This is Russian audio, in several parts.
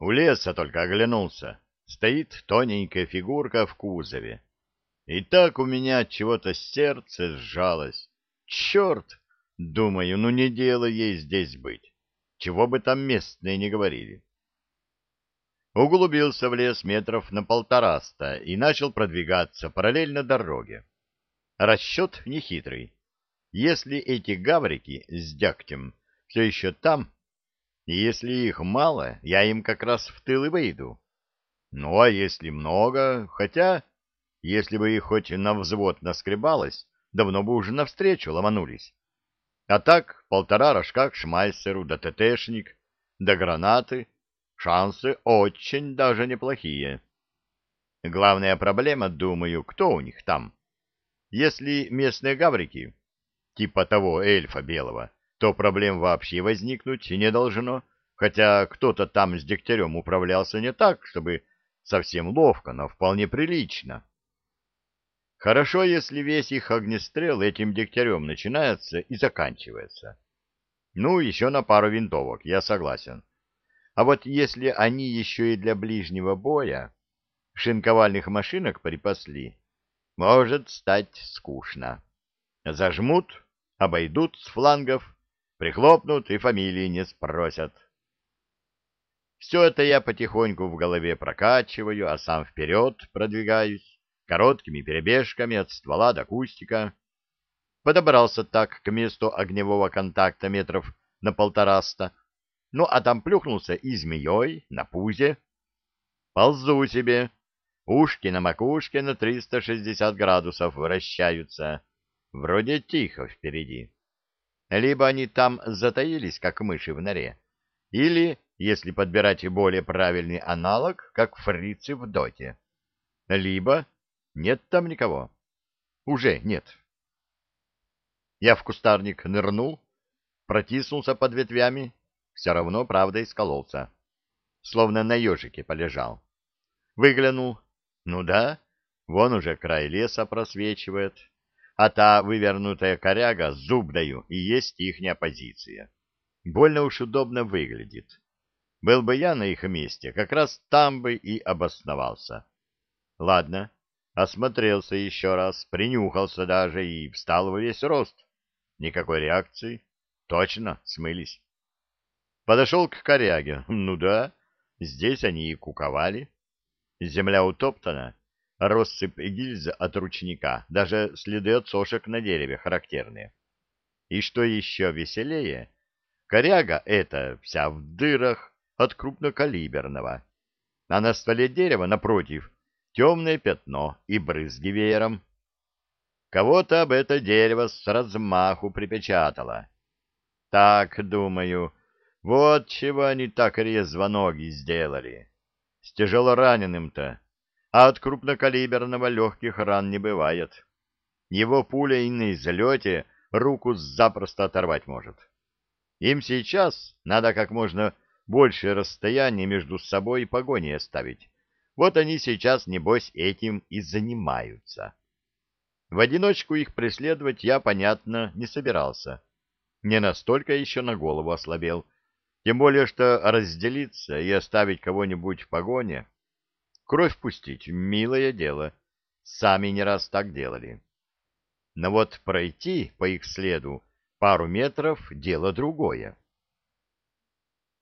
У леса только оглянулся. Стоит тоненькая фигурка в кузове. И так у меня от чего-то сердце сжалось. Черт! Думаю, ну не дело ей здесь быть. Чего бы там местные не говорили. Углубился в лес метров на полтораста и начал продвигаться параллельно дороге. Расчет нехитрый. Если эти гаврики с дягтем все еще там, если их мало, я им как раз в тыл и выйду. Ну, а если много, хотя, если бы их хоть на взвод наскребалось, давно бы уже навстречу ломанулись. А так полтора рожка к шмайсеру, да ТТшник, да гранаты. Шансы очень даже неплохие. Главная проблема, думаю, кто у них там. Если местные гаврики, типа того эльфа белого, то проблем вообще возникнуть не должно, хотя кто-то там с Дегтярем управлялся не так, чтобы совсем ловко, но вполне прилично. Хорошо, если весь их огнестрел этим дегтярем начинается и заканчивается. Ну, еще на пару винтовок, я согласен. А вот если они еще и для ближнего боя шинковальных машинок припасли, может стать скучно. Зажмут, обойдут с флангов, прихлопнут и фамилии не спросят. Все это я потихоньку в голове прокачиваю, а сам вперед продвигаюсь короткими перебежками от ствола до кустика. Подобрался так к месту огневого контакта метров на полтораста, ну а там плюхнулся и змеей на пузе. Ползу себе, ушки на макушке на 360 градусов вращаются. Вроде тихо впереди. Либо они там затаились, как мыши в норе, или, если подбирать более правильный аналог, как фрицы в доте. Либо нет там никого. Уже нет. Я в кустарник нырнул, протиснулся под ветвями, все равно, правда, искололся. Словно на ежике полежал. Выглянул. Ну да, вон уже край леса просвечивает, а та вывернутая коряга, зуб даю, и есть ихняя позиция. Больно уж удобно выглядит. Был бы я на их месте, как раз там бы и обосновался. Ладно, Осмотрелся еще раз, принюхался даже и встал во весь рост. Никакой реакции. Точно, смылись. Подошел к коряге. Ну да, здесь они и куковали. Земля утоптана, россыпь гильз от ручника, даже следы от сошек на дереве характерные. И что еще веселее, коряга эта вся в дырах от крупнокалиберного, а на стволе дерева, напротив, темное пятно и брызги веером. Кого-то об это дерево с размаху припечатало. Так, думаю, вот чего они так резво ноги сделали. С тяжелораненым-то, а от крупнокалиберного легких ран не бывает. Его пуля и на излете руку запросто оторвать может. Им сейчас надо как можно большее расстояние между собой и погоней оставить, вот они сейчас, небось, этим и занимаются. В одиночку их преследовать я, понятно, не собирался. Не настолько еще на голову ослабел. Тем более, что разделиться и оставить кого-нибудь в погоне... Кровь пустить — милое дело. Сами не раз так делали. Но вот пройти по их следу пару метров — дело другое.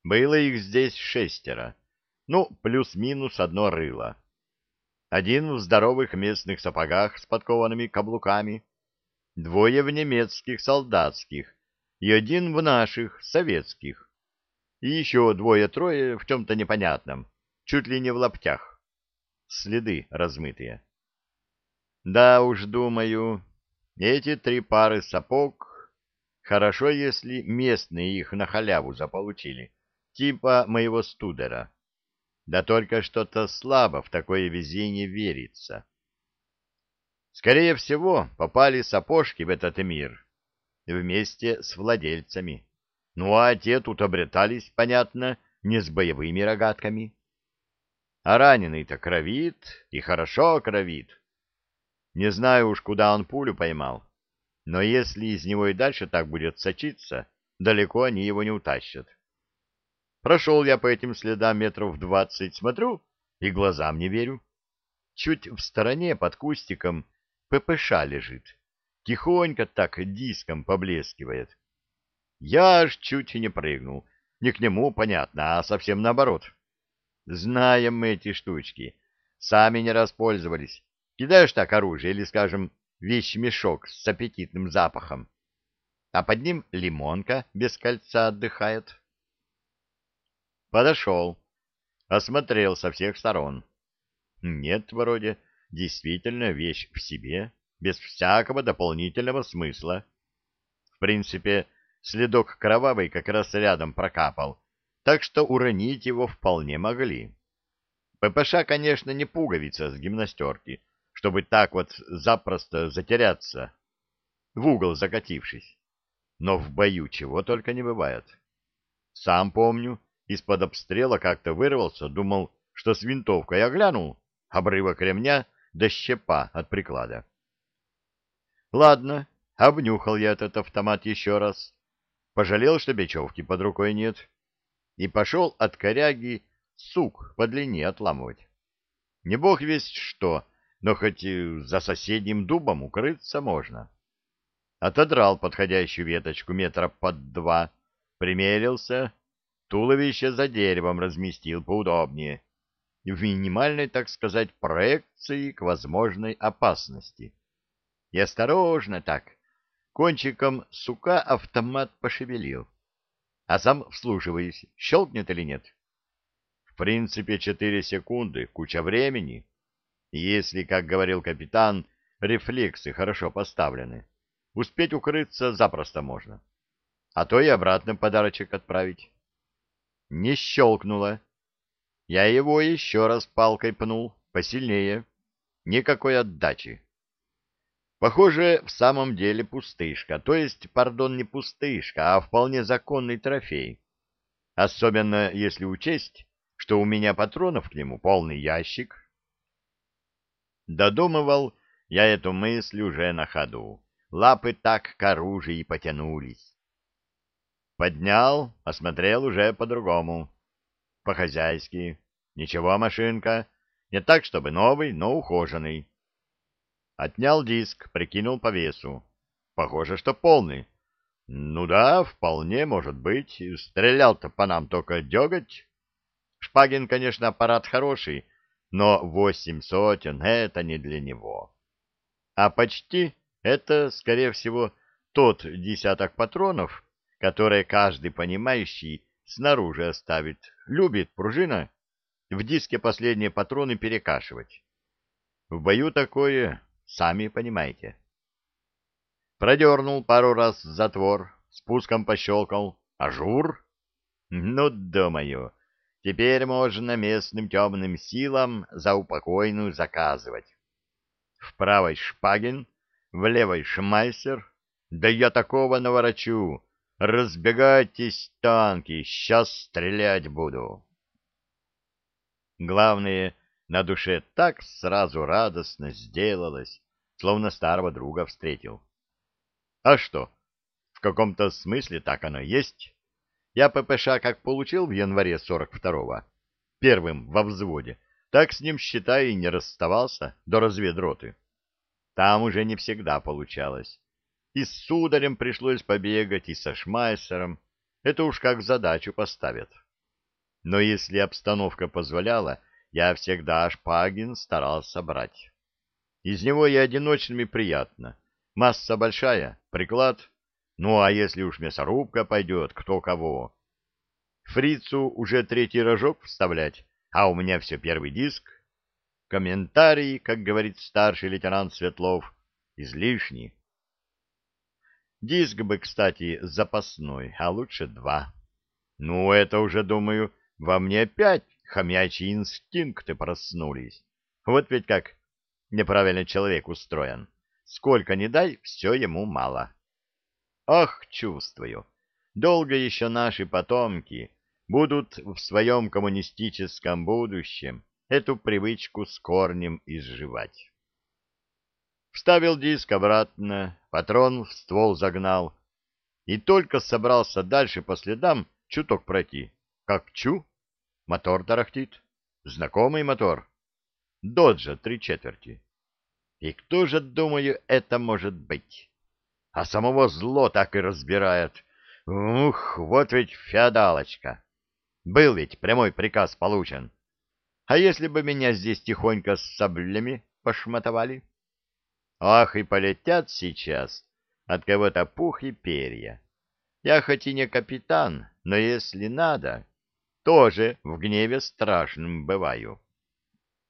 Было их здесь шестеро ну, плюс-минус одно рыло. Один в здоровых местных сапогах с подкованными каблуками, двое в немецких солдатских и один в наших, советских, и еще двое-трое в чем-то непонятном, чуть ли не в лаптях. Следы размытые. Да уж, думаю, эти три пары сапог хорошо, если местные их на халяву заполучили, типа моего студера. Да только что-то слабо в такое везение верится. Скорее всего, попали сапожки в этот мир вместе с владельцами. Ну а те тут обретались, понятно, не с боевыми рогатками. А раненый-то кровит, и хорошо кровит. Не знаю уж, куда он пулю поймал, но если из него и дальше так будет сочиться, далеко они его не утащат. Прошел я по этим следам метров двадцать, смотрю, и глазам не верю. Чуть в стороне под кустиком ППШ лежит. Тихонько так диском поблескивает. Я аж чуть не прыгнул. Не к нему, понятно, а совсем наоборот. Знаем мы эти штучки. Сами не распользовались. Кидаешь так оружие или, скажем, вещмешок с аппетитным запахом. А под ним лимонка без кольца отдыхает. Подошел. Осмотрел со всех сторон. Нет, вроде, действительно вещь в себе, без всякого дополнительного смысла. В принципе, следок кровавый как раз рядом прокапал, так что уронить его вполне могли. ППШ, конечно, не пуговица с гимнастерки, чтобы так вот запросто затеряться, в угол закатившись. Но в бою чего только не бывает. Сам помню, из-под обстрела как-то вырвался, думал, что с винтовкой оглянул, обрывок ремня до щепа от приклада. Ладно, обнюхал я этот автомат еще раз пожалел, что бечевки под рукой нет, и пошел от коряги сук по длине отламывать. Не бог весть что, но хоть за соседним дубом укрыться можно. Отодрал подходящую веточку метра под два, примерился, туловище за деревом разместил поудобнее, в минимальной, так сказать, проекции к возможной опасности. И осторожно так, Кончиком сука автомат пошевелил. А сам вслушиваясь, щелкнет или нет. В принципе, четыре секунды, куча времени. если, как говорил капитан, рефлексы хорошо поставлены, успеть укрыться запросто можно. А то и обратно подарочек отправить. Не щелкнуло. Я его еще раз палкой пнул, посильнее. Никакой отдачи. Похоже, в самом деле пустышка, то есть, пардон, не пустышка, а вполне законный трофей. Особенно если учесть, что у меня патронов к нему полный ящик. Додумывал я эту мысль уже на ходу. Лапы так к оружию и потянулись. Поднял, осмотрел уже по-другому. По-хозяйски. Ничего, машинка. Не так, чтобы новый, но ухоженный. Отнял диск, прикинул по весу. Похоже, что полный. Ну да, вполне может быть. Стрелял-то по нам только деготь. Шпагин, конечно, аппарат хороший, но восемь сотен — это не для него. А почти это, скорее всего, тот десяток патронов, которые каждый понимающий снаружи оставит. Любит пружина в диске последние патроны перекашивать. В бою такое сами понимаете. Продернул пару раз затвор, спуском пощелкал. Ажур? Ну, думаю, теперь можно местным темным силам за упокойную заказывать. В правой шпагин, в левой шмайсер. Да я такого наворочу. Разбегайтесь, танки, сейчас стрелять буду. Главное, на душе так сразу радостно сделалось, словно старого друга встретил. А что? В каком-то смысле так оно есть. Я ППШ как получил в январе 42-го, первым во взводе, так с ним, считай, и не расставался до разведроты. Там уже не всегда получалось. И с сударем пришлось побегать, и со шмайсером. Это уж как задачу поставят. Но если обстановка позволяла, я всегда шпагин старался брать. Из него и одиночными приятно. Масса большая, приклад. Ну, а если уж мясорубка пойдет, кто кого. Фрицу уже третий рожок вставлять, а у меня все первый диск. Комментарий, как говорит старший лейтенант Светлов, излишний. Диск бы, кстати, запасной, а лучше два. Ну, это уже, думаю, во мне опять хомячьи инстинкты проснулись. Вот ведь как неправильно человек устроен. Сколько ни дай, все ему мало. Ах, чувствую, долго еще наши потомки будут в своем коммунистическом будущем эту привычку с корнем изживать. Вставил диск обратно, патрон в ствол загнал, и только собрался дальше по следам чуток пройти, как чу, мотор тарахтит. Знакомый мотор. Доджа три четверти. И кто же, думаю, это может быть? А самого зло так и разбирает. Ух, вот ведь феодалочка. Был ведь прямой приказ получен. А если бы меня здесь тихонько с саблями пошматовали? Ах, и полетят сейчас от кого-то пух и перья. Я хоть и не капитан, но если надо, тоже в гневе страшным бываю.